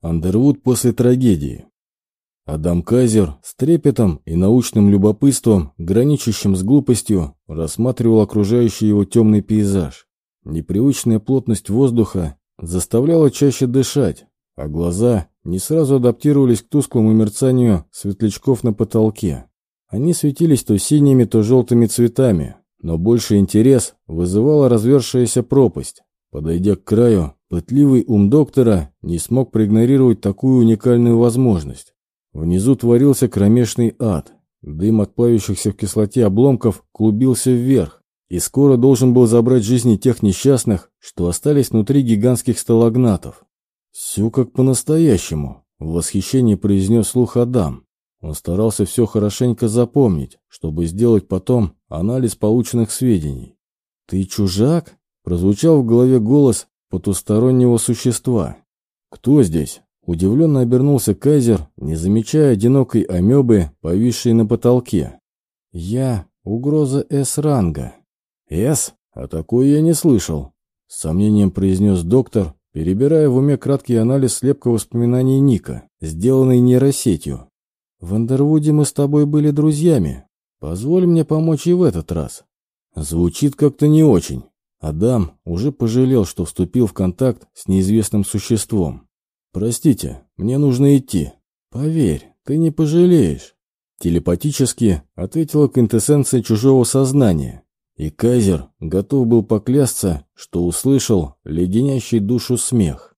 Андервуд после трагедии. Адам Кайзер с трепетом и научным любопытством, граничащим с глупостью, рассматривал окружающий его темный пейзаж. Непривычная плотность воздуха заставляла чаще дышать, а глаза не сразу адаптировались к тусклому мерцанию светлячков на потолке. Они светились то синими, то желтыми цветами, но больше интерес вызывала развершаяся пропасть. Подойдя к краю, пытливый ум доктора не смог проигнорировать такую уникальную возможность. Внизу творился кромешный ад. Дым от плавящихся в кислоте обломков клубился вверх, и скоро должен был забрать жизни тех несчастных, что остались внутри гигантских сталагнатов. «Все как по-настоящему», — в восхищении произнес слух Адам. Он старался все хорошенько запомнить, чтобы сделать потом анализ полученных сведений. «Ты чужак?» — прозвучал в голове голос потустороннего существа. «Кто здесь?» Удивленно обернулся Кайзер, не замечая одинокой амебы, повисшей на потолке. «Я — угроза С-ранга». «С? А такой я не слышал», — с сомнением произнес доктор, перебирая в уме краткий анализ слепка воспоминаний Ника, сделанный нейросетью. «В Андервуде мы с тобой были друзьями. Позволь мне помочь и в этот раз». Звучит как-то не очень. Адам уже пожалел, что вступил в контакт с неизвестным существом. «Простите, мне нужно идти. Поверь, ты не пожалеешь». Телепатически ответила квинтэссенция чужого сознания, и Кайзер готов был поклясться, что услышал леденящий душу смех.